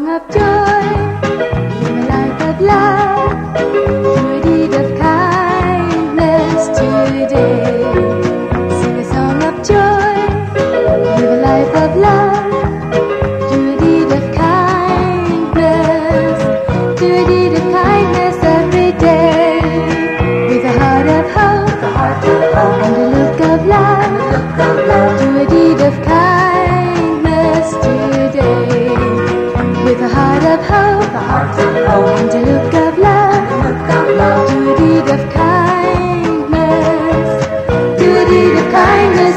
جو بدلا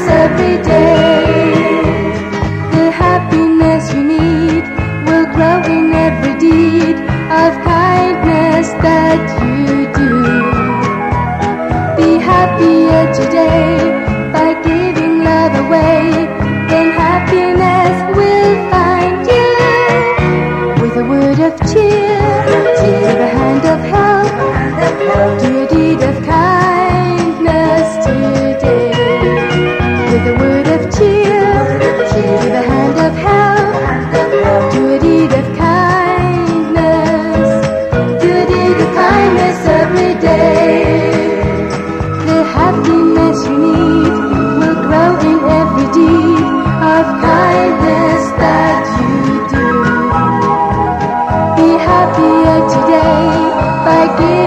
سب تین سنی تی ہپی رکھے کی